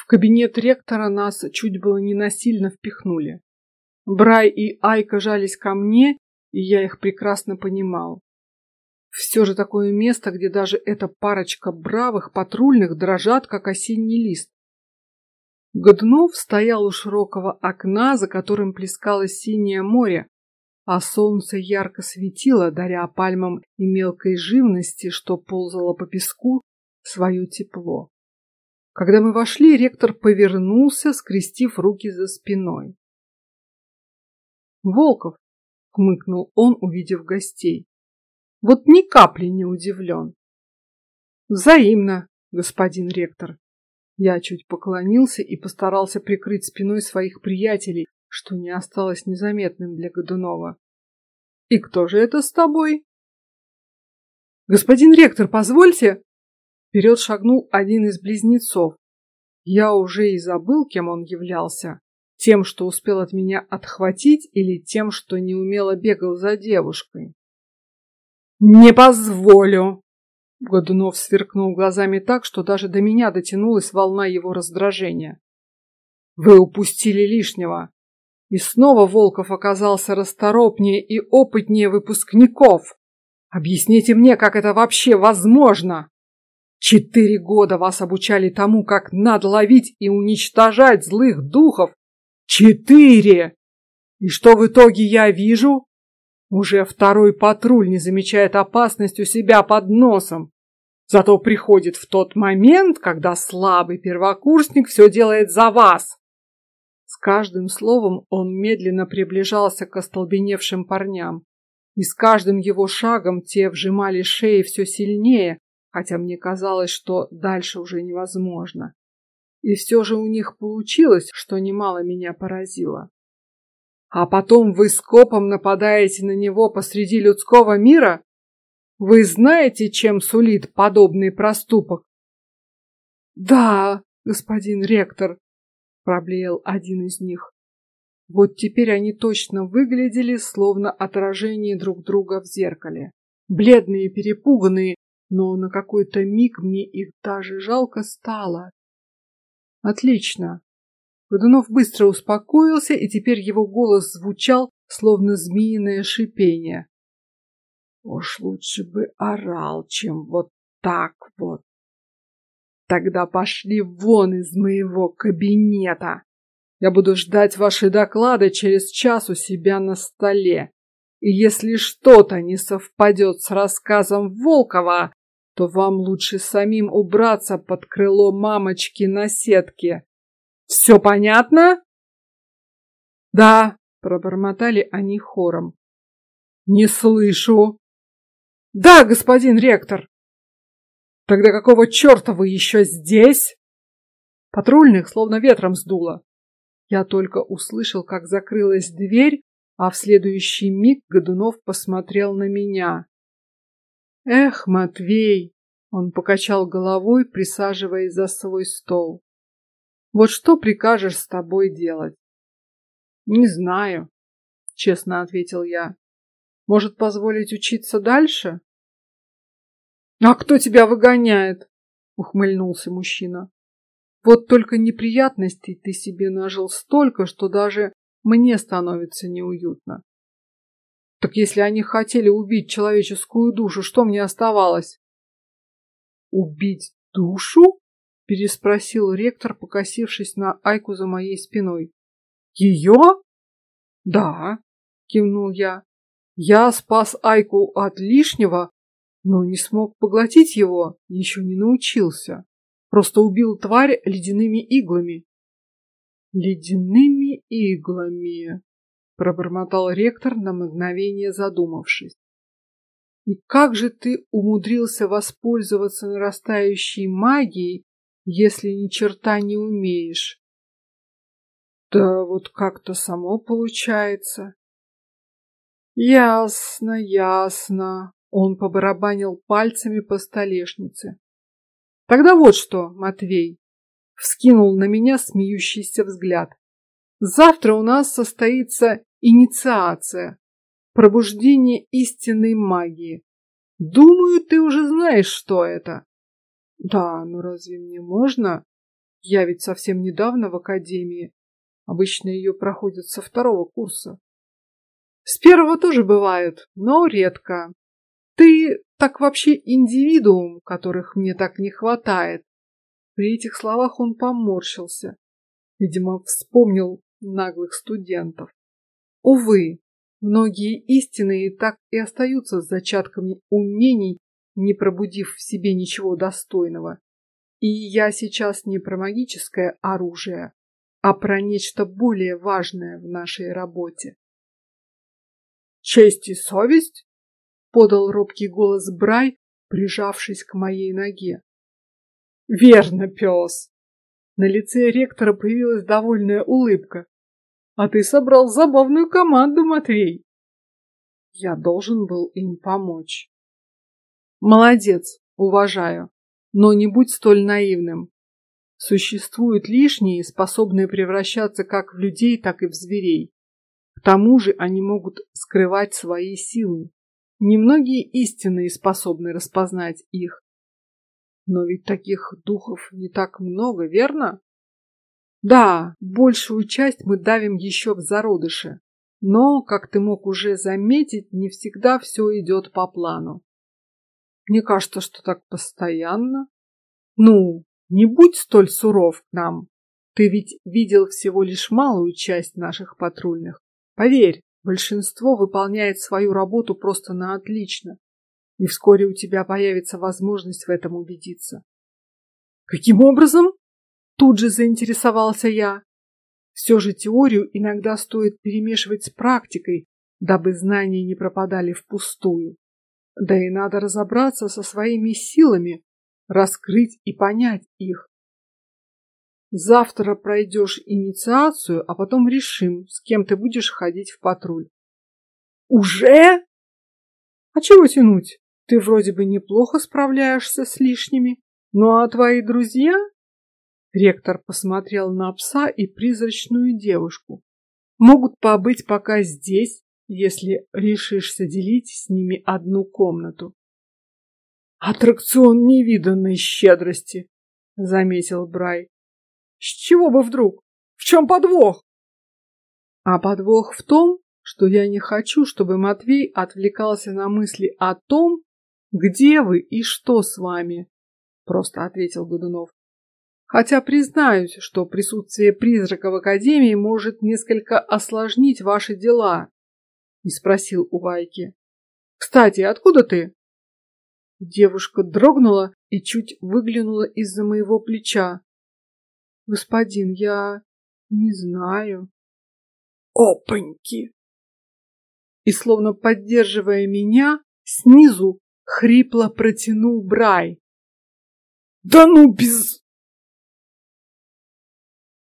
В кабинет ректора нас чуть было не насильно впихнули. Брай и Айка жались ко мне, и я их прекрасно понимал. Все же такое место, где даже эта парочка бравых патрульных дрожат, как осенний лист. Годунов стоял у широкого окна, за которым плескалось синее море, а солнце ярко светило, даря пальмам и мелкой живности, что ползало по песку, свое тепло. Когда мы вошли, ректор повернулся, скрестив руки за спиной. Волков, хмыкнул он, увидев гостей. Вот ни капли не удивлен. Взаимно, господин ректор. Я чуть поклонился и постарался прикрыть спиной своих приятелей, что не осталось незаметным для Годунова. И кто же это с тобой? Господин ректор, позвольте. Вперед шагнул один из близнецов. Я уже и забыл, кем он являлся. Тем, что успел от меня отхватить, или тем, что неумело бегал за девушкой. Не позволю. Годунов сверкнул глазами так, что даже до меня дотянулась волна его раздражения. Вы упустили лишнего. И снова Волков оказался расторопнее и опытнее выпускников. Объясните мне, как это вообще возможно? Четыре года вас обучали тому, как надо ловить и уничтожать злых духов. Четыре! И что в итоге я вижу? Уже второй патруль не замечает опасность у себя под носом. Зато приходит в тот момент, когда слабый первокурсник все делает за вас. С каждым словом он медленно приближался к остолбеневшим парням, и с каждым его шагом те вжимали шеи все сильнее, хотя мне казалось, что дальше уже невозможно. И все же у них получилось, что немало меня поразило. А потом вы скопом нападаете на него посреди людского мира? Вы знаете, чем сулит подобный проступок? Да, господин ректор, проблеял один из них. Вот теперь они точно выглядели, словно отражение друг друга в зеркале. Бледные перепуганные, но на какой-то миг мне их даже жалко стало. Отлично. Годунов быстро успокоился, и теперь его голос звучал, словно змеиное шипение. Уж лучше бы орал, чем вот так вот. Тогда пошли вон из моего кабинета. Я буду ждать ваши доклады через час у себя на столе. И если что-то не совпадет с рассказом Волкова, то вам лучше самим убраться под крыло мамочки на сетке. Все понятно? Да, пробормотали они хором. Не слышу. Да, господин ректор. Тогда какого черта вы еще здесь? Патрульных словно ветром сдуло. Я только услышал, как закрылась дверь, а в следующий миг Годунов посмотрел на меня. Эх, Матвей, он покачал головой, присаживаясь за свой стол. Вот что прикажешь с тобой делать? Не знаю, честно ответил я. Может, позволить учиться дальше? А кто тебя выгоняет? ухмыльнулся мужчина. Вот только неприятностей ты себе нажил столько, что даже мне становится неуютно. Так если они хотели убить человеческую душу, что мне оставалось? Убить душу? переспросил ректор, покосившись на Айку за моей спиной. Ее? Да, кивнул я. Я спас Айку от лишнего, но не смог поглотить его, еще не научился. Просто убил тварь ледяными иглами. Ледяными иглами, пробормотал ректор на мгновение задумавшись. И как же ты умудрился воспользоваться нарастающей магией, если ни черта не умеешь? Да вот как-то само получается. Ясно, ясно. Он побарабанил пальцами по столешнице. Тогда вот что, Матвей, вскинул на меня смеющийся взгляд. Завтра у нас состоится инициация, пробуждение истинной магии. Думаю, ты уже знаешь, что это. Да, но разве мне можно? Я ведь совсем недавно в академии. Обычно ее проходят со второго курса. С первого тоже бывает, но редко. Ты так вообще индивидуум, которых мне так не хватает. При этих словах он поморщился. Видимо, вспомнил наглых студентов. Увы, многие истины так и остаются зачатками умений, не пробудив в себе ничего достойного. И я сейчас не про магическое оружие, а про нечто более важное в нашей работе. Честь и совесть? подал робкий голос Брай, прижавшись к моей ноге. Верно, пес. На лице ректора появилась довольная улыбка. А ты собрал забавную команду, Матвей. Я должен был им помочь. Молодец, уважаю, но не будь столь наивным. Существуют лишние, способные превращаться как в людей, так и в зверей. К тому же они могут скрывать свои силы. Немногие истинные способны распознать их. Но ведь таких духов не так много, верно? Да, большую часть мы давим еще в зародыше, но, как ты мог уже заметить, не всегда все идет по плану. Мне кажется, что так постоянно. Ну, не будь столь суров к нам. Ты ведь видел всего лишь малую часть наших патрульных. Поверь, большинство выполняет свою работу просто на отлично, и вскоре у тебя появится возможность в этом убедиться. Каким образом? Тут же заинтересовался я. Все же теорию иногда стоит перемешивать с практикой, дабы знания не пропадали впустую. Да и надо разобраться со своими силами, раскрыть и понять их. Завтра пройдешь инициацию, а потом решим, с кем ты будешь ходить в патруль. Уже? А чего тянуть? Ты вроде бы неплохо справляешься с лишними. Ну а твои друзья? Ректор посмотрел на пса и призрачную девушку. Могут побыть пока здесь, если решишься делить с ними одну комнату. Аттракцион невиданной щедрости, заметил Брай. С чего бы вдруг? В чем подвох? А подвох в том, что я не хочу, чтобы Матвей отвлекался на мысли о том, где вы и что с вами, просто ответил Годунов. Хотя признаюсь, что присутствие призрака в академии может несколько осложнить ваши дела. И спросил у Вайки. Кстати, откуда ты? Девушка дрогнула и чуть выглянула из-за моего плеча. Господин, я не знаю. Опаньки! И словно поддерживая меня, снизу хрипло протянул Брай. Да ну без